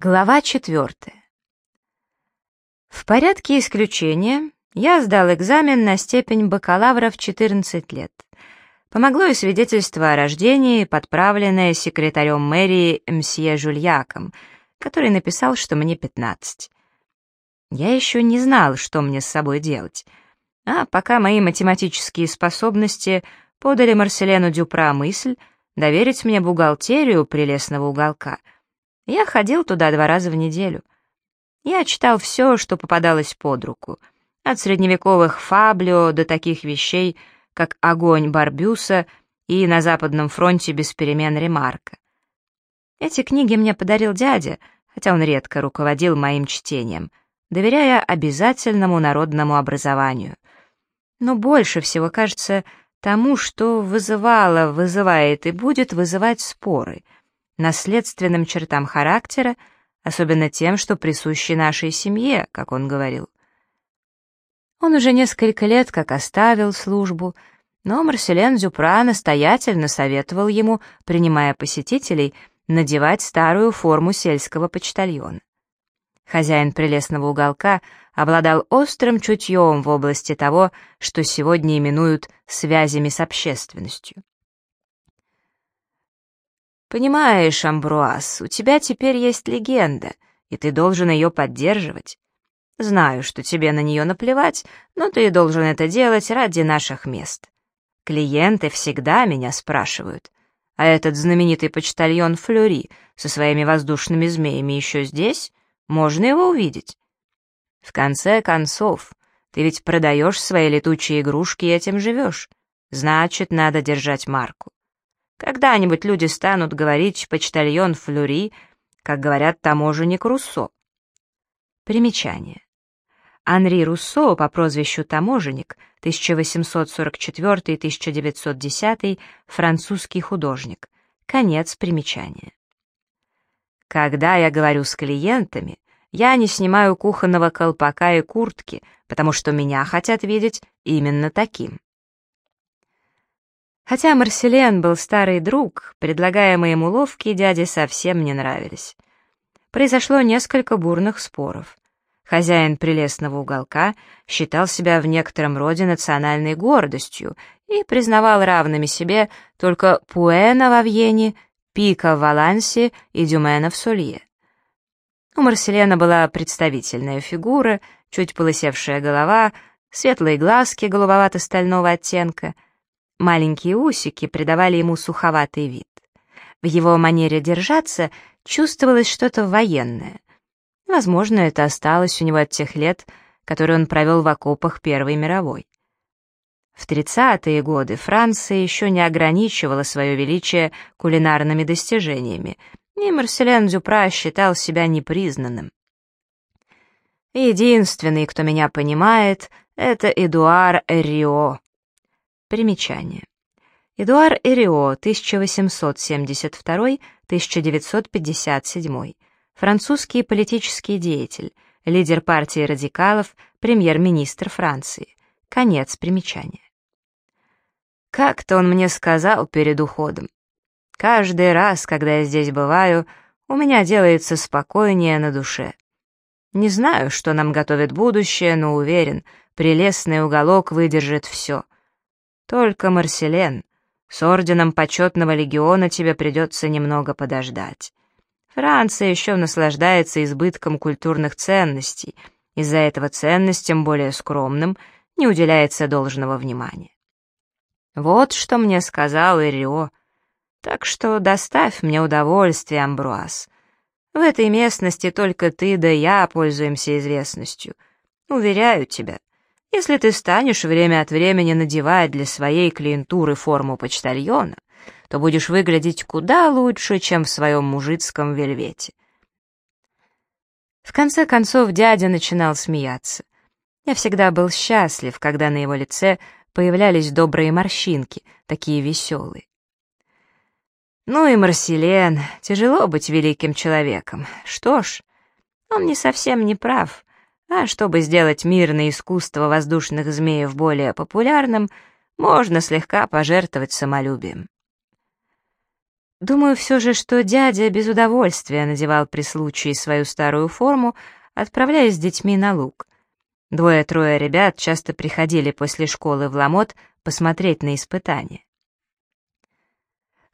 Глава четвертая. В порядке исключения я сдал экзамен на степень бакалавра в 14 лет. Помогло и свидетельство о рождении, подправленное секретарем мэрии мсье Жульяком, который написал, что мне 15. Я еще не знал, что мне с собой делать. А пока мои математические способности подали Марселену Дюпра мысль доверить мне бухгалтерию прелестного уголка — я ходил туда два раза в неделю. Я читал все, что попадалось под руку, от средневековых фаблио до таких вещей, как «Огонь Барбюса» и «На Западном фронте без перемен Ремарка». Эти книги мне подарил дядя, хотя он редко руководил моим чтением, доверяя обязательному народному образованию. Но больше всего, кажется, тому, что вызывало, вызывает и будет вызывать споры — наследственным чертам характера, особенно тем, что присущи нашей семье, как он говорил. Он уже несколько лет как оставил службу, но Марселен Дюпра настоятельно советовал ему, принимая посетителей, надевать старую форму сельского почтальона. Хозяин прелестного уголка обладал острым чутьем в области того, что сегодня именуют связями с общественностью. «Понимаешь, Амбруаз, у тебя теперь есть легенда, и ты должен ее поддерживать. Знаю, что тебе на нее наплевать, но ты должен это делать ради наших мест. Клиенты всегда меня спрашивают. А этот знаменитый почтальон Флюри со своими воздушными змеями еще здесь? Можно его увидеть?» «В конце концов, ты ведь продаешь свои летучие игрушки и этим живешь. Значит, надо держать марку. Когда-нибудь люди станут говорить «почтальон Флюри», как говорят таможенник Руссо. Примечание. Анри Руссо по прозвищу «Таможенник» 1844-1910, французский художник. Конец примечания. Когда я говорю с клиентами, я не снимаю кухонного колпака и куртки, потому что меня хотят видеть именно таким. Хотя Марселен был старый друг, предлагаемые ему ловки дяде совсем не нравились. Произошло несколько бурных споров. Хозяин прелестного уголка считал себя в некотором роде национальной гордостью и признавал равными себе только Пуэна во Вьене, Пика в Валансе и Дюмена в Сулье. У Марселена была представительная фигура, чуть полысевшая голова, светлые глазки голубовато-стального оттенка — Маленькие усики придавали ему суховатый вид. В его манере держаться чувствовалось что-то военное. Возможно, это осталось у него от тех лет, которые он провел в окопах Первой мировой. В 30-е годы Франция еще не ограничивала свое величие кулинарными достижениями, и Марселен Дюпра считал себя непризнанным. «Единственный, кто меня понимает, это Эдуар Рио», Примечание. Эдуар Эрио, 1872-1957, французский политический деятель, лидер партии радикалов, премьер-министр Франции. Конец примечания. Как-то он мне сказал перед уходом. Каждый раз, когда я здесь бываю, у меня делается спокойнее на душе. Не знаю, что нам готовит будущее, но уверен, прелестный уголок выдержит все — только, Марселен, с орденом почетного легиона тебе придется немного подождать. Франция еще наслаждается избытком культурных ценностей, из-за этого ценностям более скромным не уделяется должного внимания. Вот что мне сказал Ирио. Так что доставь мне удовольствие, Амбруаз. В этой местности только ты да я пользуемся известностью. Уверяю тебя, если ты станешь время от времени надевать для своей клиентуры форму почтальона, то будешь выглядеть куда лучше, чем в своем мужицком вельвете. В конце концов дядя начинал смеяться. Я всегда был счастлив, когда на его лице появлялись добрые морщинки, такие веселые. Ну и Марселен, тяжело быть великим человеком. Что ж, он не совсем не прав. А чтобы сделать мирное искусство воздушных змеев более популярным, можно слегка пожертвовать самолюбием. Думаю все же, что дядя без удовольствия надевал при случае свою старую форму, отправляясь с детьми на луг. Двое-трое ребят часто приходили после школы в Ламот посмотреть на испытания.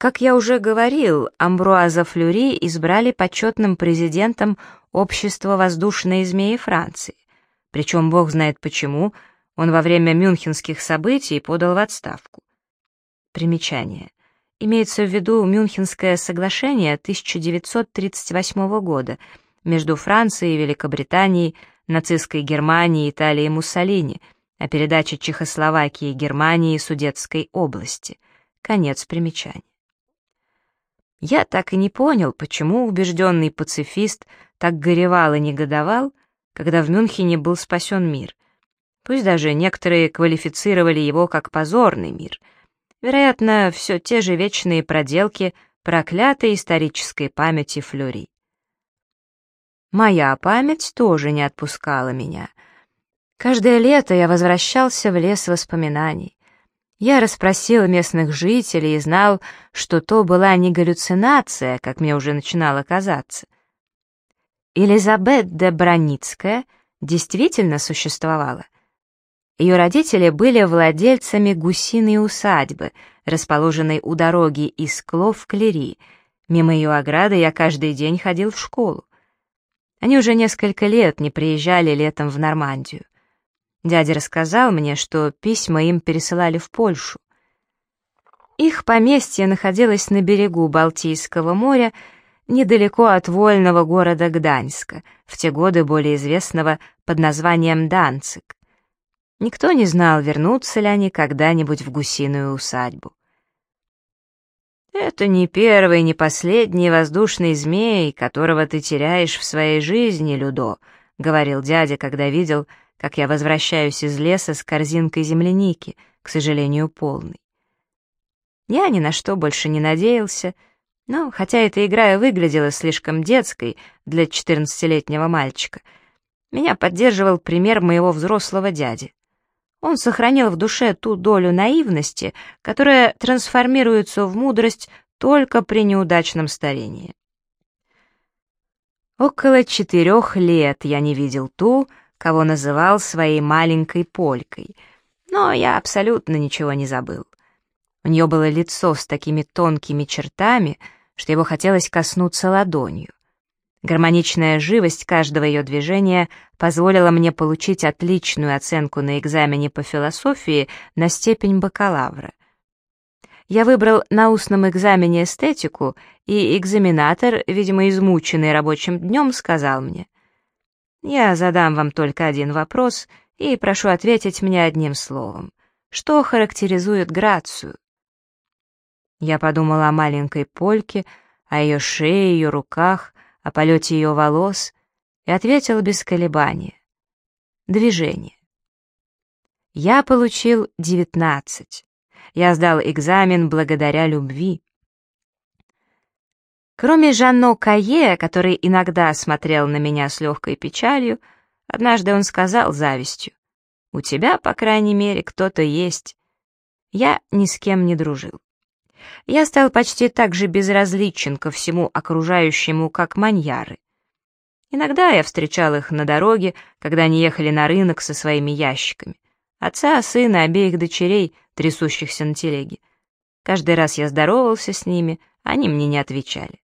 Как я уже говорил, Амбруаза Флюри избрали почетным президентом Общества воздушной змеи Франции. Причем, бог знает почему, он во время мюнхенских событий подал в отставку. Примечание. Имеется в виду Мюнхенское соглашение 1938 года между Францией, Великобританией, нацистской Германией, Италией и Муссолини о передаче Чехословакии и Германии Судетской области. Конец примечания. Я так и не понял, почему убежденный пацифист так горевал и негодовал, когда в Мюнхене был спасен мир. Пусть даже некоторые квалифицировали его как позорный мир. Вероятно, все те же вечные проделки проклятой исторической памяти Флюри. Моя память тоже не отпускала меня. Каждое лето я возвращался в лес воспоминаний. Я расспросил местных жителей и знал, что то была не галлюцинация, как мне уже начинало казаться. Елизабет де Броницкая действительно существовала. Ее родители были владельцами гусиной усадьбы, расположенной у дороги из Клов в Клери. Мимо ее ограды я каждый день ходил в школу. Они уже несколько лет не приезжали летом в Нормандию. Дядя рассказал мне, что письма им пересылали в Польшу. Их поместье находилось на берегу Балтийского моря, недалеко от вольного города Гданьска, в те годы более известного под названием Данцик. Никто не знал, вернутся ли они когда-нибудь в гусиную усадьбу. «Это не первый, не последний воздушный змей, которого ты теряешь в своей жизни, Людо», — говорил дядя, когда видел, как я возвращаюсь из леса с корзинкой земляники, к сожалению, полной. Я ни на что больше не надеялся, но, хотя эта игра и выглядела слишком детской для четырнадцатилетнего мальчика, меня поддерживал пример моего взрослого дяди. Он сохранил в душе ту долю наивности, которая трансформируется в мудрость только при неудачном старении. Около четырех лет я не видел ту, кого называл своей маленькой полькой, но я абсолютно ничего не забыл. У нее было лицо с такими тонкими чертами, что его хотелось коснуться ладонью. Гармоничная живость каждого ее движения позволила мне получить отличную оценку на экзамене по философии на степень бакалавра. Я выбрал на устном экзамене эстетику, и экзаменатор, видимо, измученный рабочим днем, сказал мне — я задам вам только один вопрос и прошу ответить мне одним словом. Что характеризует грацию? Я подумала о маленькой польке, о ее шее, ее руках, о полете ее волос и ответила без колебания. Движение. Я получил девятнадцать. Я сдал экзамен благодаря любви. Кроме Жанно Кае, который иногда смотрел на меня с легкой печалью, однажды он сказал завистью, «У тебя, по крайней мере, кто-то есть». Я ни с кем не дружил. Я стал почти так же безразличен ко всему окружающему, как маньяры. Иногда я встречал их на дороге, когда они ехали на рынок со своими ящиками. Отца, сына, обеих дочерей, трясущихся на телеге. Каждый раз я здоровался с ними, они мне не отвечали.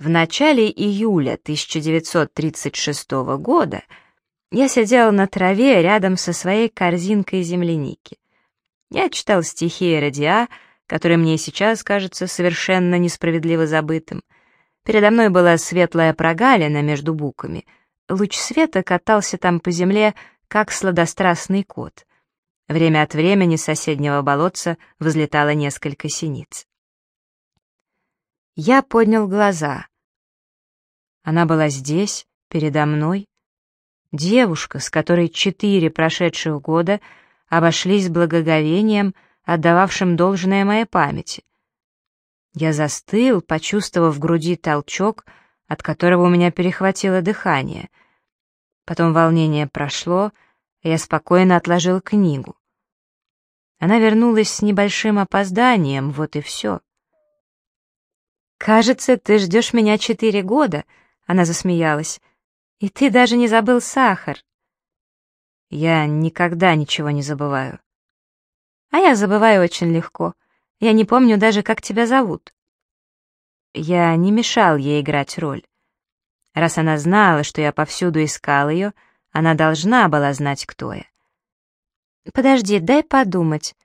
В начале июля 1936 года я сидел на траве рядом со своей корзинкой земляники. Я читал стихи Радиа, который мне сейчас кажется совершенно несправедливо забытым. Передо мной была светлая прогалина между буквами. Луч света катался там по земле, как сладострастный кот. Время от времени с соседнего болотца взлетало несколько синиц. Я поднял глаза. Она была здесь, передо мной. Девушка, с которой четыре прошедших года обошлись благоговением, отдававшим должное моей памяти. Я застыл, почувствовав в груди толчок, от которого у меня перехватило дыхание. Потом волнение прошло, и я спокойно отложил книгу. Она вернулась с небольшим опозданием, вот и все. «Кажется, ты ждешь меня четыре года», — она засмеялась. «И ты даже не забыл сахар». «Я никогда ничего не забываю». «А я забываю очень легко. Я не помню даже, как тебя зовут». Я не мешал ей играть роль. Раз она знала, что я повсюду искал ее, она должна была знать, кто я. «Подожди, дай подумать.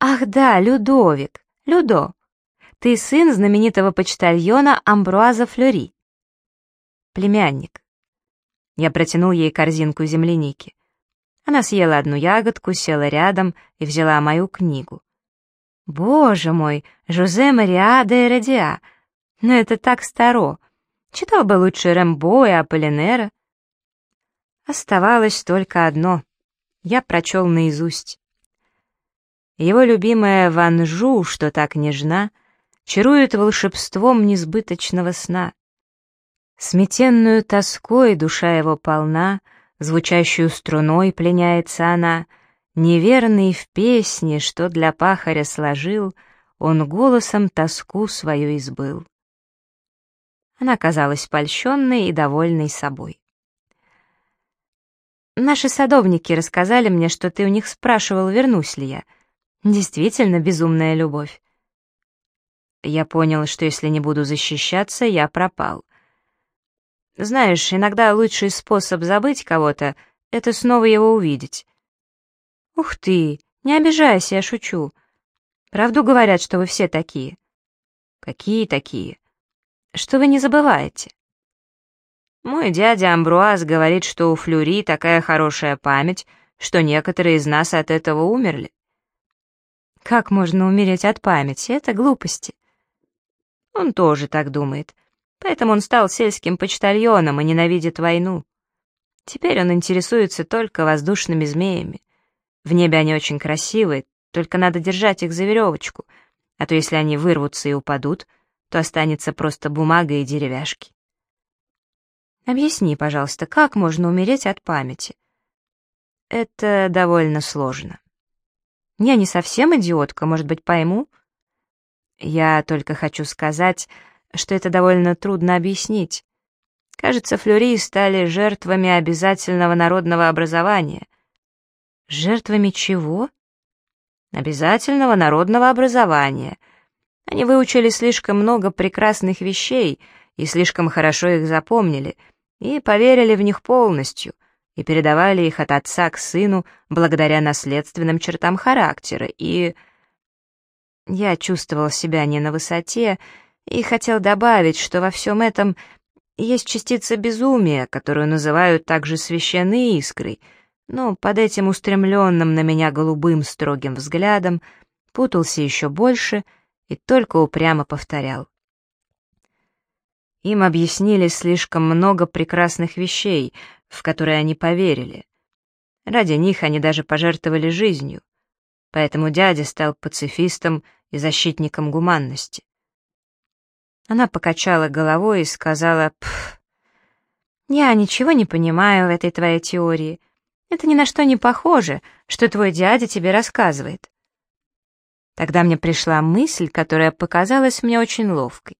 Ах да, Людовик, Людо. Ты сын знаменитого почтальона Амбруаза Флюри». «Племянник». Я протянул ей корзинку земляники. Она съела одну ягодку, села рядом и взяла мою книгу. «Боже мой, Жозе Мариа де Эредиа! Но это так старо! Читал бы лучше Рэмбо и Аполлинера». Оставалось только одно. Я прочел наизусть. Его любимая Ванжу, что так нежна, чарует волшебством несбыточного сна. Сметенную тоской душа его полна, звучащую струной пленяется она, неверный в песне, что для пахаря сложил, он голосом тоску свою избыл. Она казалась польщенной и довольной собой. «Наши садовники рассказали мне, что ты у них спрашивал, вернусь ли я. Действительно безумная любовь. Я понял, что если не буду защищаться, я пропал. Знаешь, иногда лучший способ забыть кого-то — это снова его увидеть. Ух ты, не обижайся, я шучу. Правду говорят, что вы все такие. Какие такие? Что вы не забываете. Мой дядя Амбруаз говорит, что у Флюри такая хорошая память, что некоторые из нас от этого умерли. Как можно умереть от памяти? Это глупости. Он тоже так думает. Поэтому он стал сельским почтальоном и ненавидит войну. Теперь он интересуется только воздушными змеями. В небе они очень красивые, только надо держать их за веревочку, а то если они вырвутся и упадут, то останется просто бумага и деревяшки. Объясни, пожалуйста, как можно умереть от памяти? Это довольно сложно. Я не совсем идиотка, может быть, пойму? Я только хочу сказать, что это довольно трудно объяснить. Кажется, флюри стали жертвами обязательного народного образования. Жертвами чего? Обязательного народного образования. Они выучили слишком много прекрасных вещей и слишком хорошо их запомнили, и поверили в них полностью, и передавали их от отца к сыну благодаря наследственным чертам характера, и... Я чувствовал себя не на высоте и хотел добавить, что во всем этом есть частица безумия, которую называют также священной искрой, но под этим устремленным на меня голубым строгим взглядом путался еще больше и только упрямо повторял. Им объяснили слишком много прекрасных вещей, в которые они поверили. Ради них они даже пожертвовали жизнью. Поэтому дядя стал пацифистом и защитником гуманности. Она покачала головой и сказала, «Пф, я ничего не понимаю в этой твоей теории. Это ни на что не похоже, что твой дядя тебе рассказывает». Тогда мне пришла мысль, которая показалась мне очень ловкой.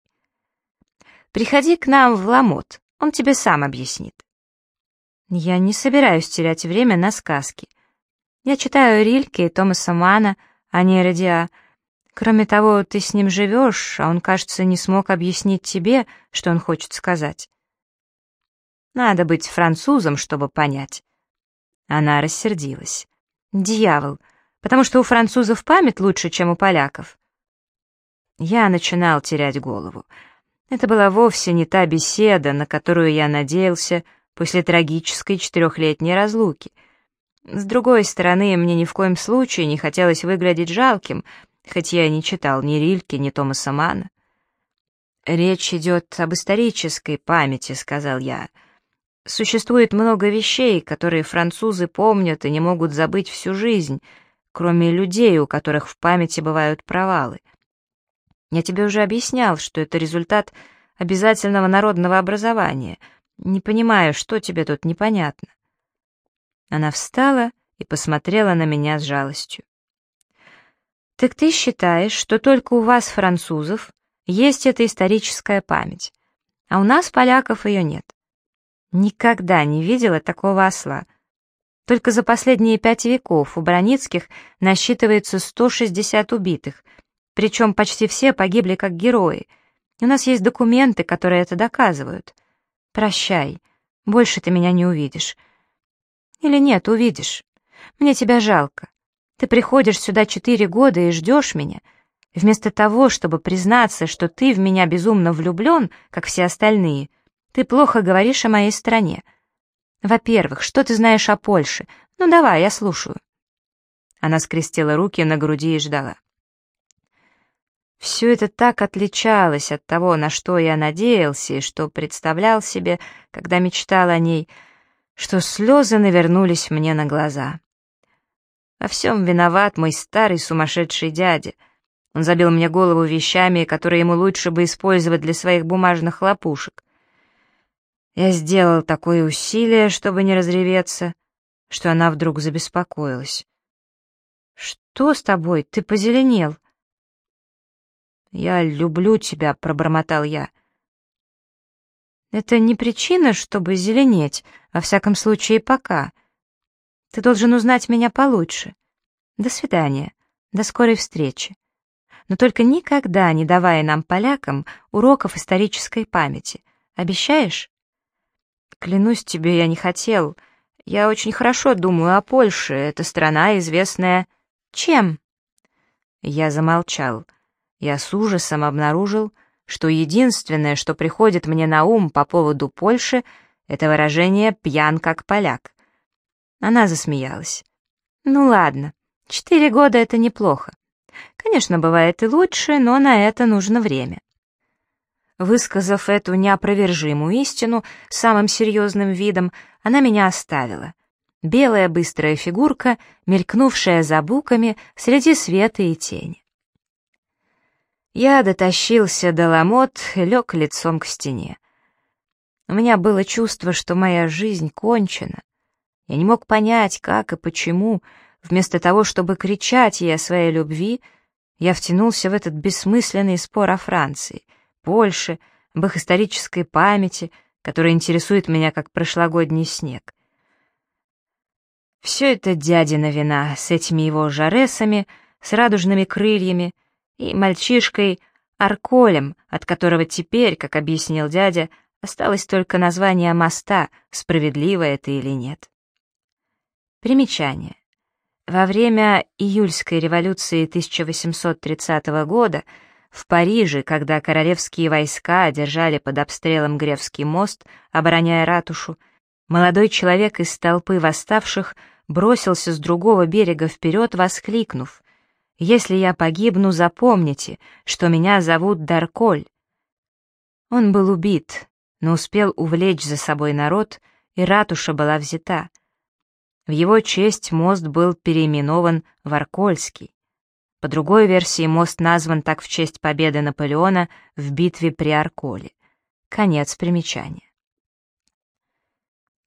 Приходи к нам в Ламот, он тебе сам объяснит. Я не собираюсь терять время на сказки. Я читаю Рильке и Томаса Мана, а не Радиа. Кроме того, ты с ним живешь, а он, кажется, не смог объяснить тебе, что он хочет сказать. Надо быть французом, чтобы понять. Она рассердилась. Дьявол, потому что у французов память лучше, чем у поляков. Я начинал терять голову. Это была вовсе не та беседа, на которую я надеялся после трагической четырехлетней разлуки. С другой стороны, мне ни в коем случае не хотелось выглядеть жалким, хоть я не читал ни Рильки, ни Томаса Мана. «Речь идет об исторической памяти», — сказал я. «Существует много вещей, которые французы помнят и не могут забыть всю жизнь, кроме людей, у которых в памяти бывают провалы. Я тебе уже объяснял, что это результат обязательного народного образования. Не понимаю, что тебе тут непонятно. Она встала и посмотрела на меня с жалостью. «Так ты считаешь, что только у вас, французов, есть эта историческая память. А у нас, поляков, ее нет. Никогда не видела такого осла. Только за последние пять веков у Броницких насчитывается 160 убитых, причем почти все погибли как герои. И у нас есть документы, которые это доказывают. Прощай, больше ты меня не увидишь. Или нет, увидишь. Мне тебя жалко. Ты приходишь сюда четыре года и ждешь меня. Вместо того, чтобы признаться, что ты в меня безумно влюблен, как все остальные, ты плохо говоришь о моей стране. Во-первых, что ты знаешь о Польше? Ну давай, я слушаю. Она скрестила руки на груди и ждала. Все это так отличалось от того, на что я надеялся и что представлял себе, когда мечтал о ней, что слезы навернулись мне на глаза. Во всем виноват мой старый сумасшедший дядя. Он забил мне голову вещами, которые ему лучше бы использовать для своих бумажных хлопушек. Я сделал такое усилие, чтобы не разреветься, что она вдруг забеспокоилась. «Что с тобой? Ты позеленел?» «Я люблю тебя», — пробормотал я. «Это не причина, чтобы зеленеть, во всяком случае, пока. Ты должен узнать меня получше. До свидания. До скорой встречи. Но только никогда не давая нам, полякам, уроков исторической памяти. Обещаешь? Клянусь тебе, я не хотел. Я очень хорошо думаю о Польше. Это страна, известная... Чем? Я замолчал. Я с ужасом обнаружил, что единственное, что приходит мне на ум по поводу Польши, это выражение «пьян как поляк». Она засмеялась. «Ну ладно, четыре года — это неплохо. Конечно, бывает и лучше, но на это нужно время». Высказав эту неопровержимую истину самым серьезным видом, она меня оставила. Белая быстрая фигурка, мелькнувшая за буками среди света и тени. Я дотащился до ломот лег лицом к стене. У меня было чувство, что моя жизнь кончена. Я не мог понять, как и почему, вместо того, чтобы кричать ей о своей любви, я втянулся в этот бессмысленный спор о Франции, Польше, об их исторической памяти, которая интересует меня как прошлогодний снег. Все это дядина вина с этими его жаресами, с радужными крыльями и мальчишкой Арколем, от которого теперь, как объяснил дядя, осталось только название моста, справедливо это или нет. Примечание. Во время июльской революции 1830 года в Париже, когда королевские войска держали под обстрелом Гревский мост, обороняя ратушу, молодой человек из толпы восставших бросился с другого берега вперед, воскликнув «Если я погибну, запомните, что меня зовут Дарколь». Он был убит, но успел увлечь за собой народ, и ратуша была взята — в его честь мост был переименован в Аркольский. По другой версии, мост назван так в честь победы Наполеона в битве при Арколе. Конец примечания.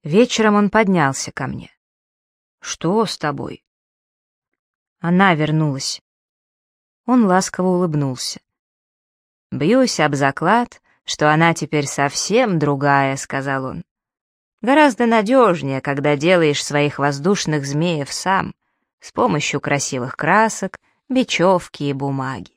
Вечером он поднялся ко мне. «Что с тобой?» Она вернулась. Он ласково улыбнулся. «Бьюсь об заклад, что она теперь совсем другая», — сказал он. Гораздо надежнее, когда делаешь своих воздушных змеев сам, с помощью красивых красок, бечевки и бумаги.